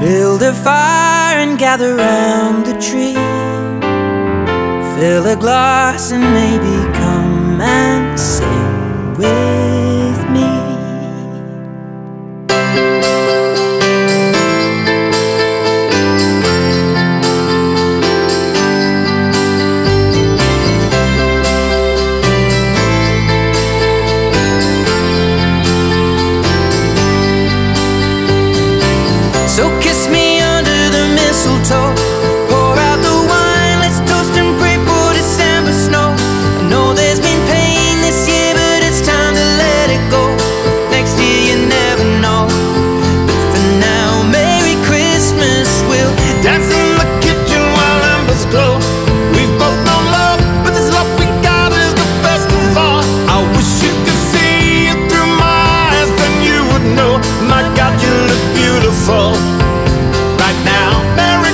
Build a fire and gather round the tree. Fill a glass and maybe come and sing with. my God, you look beautiful right now. Mary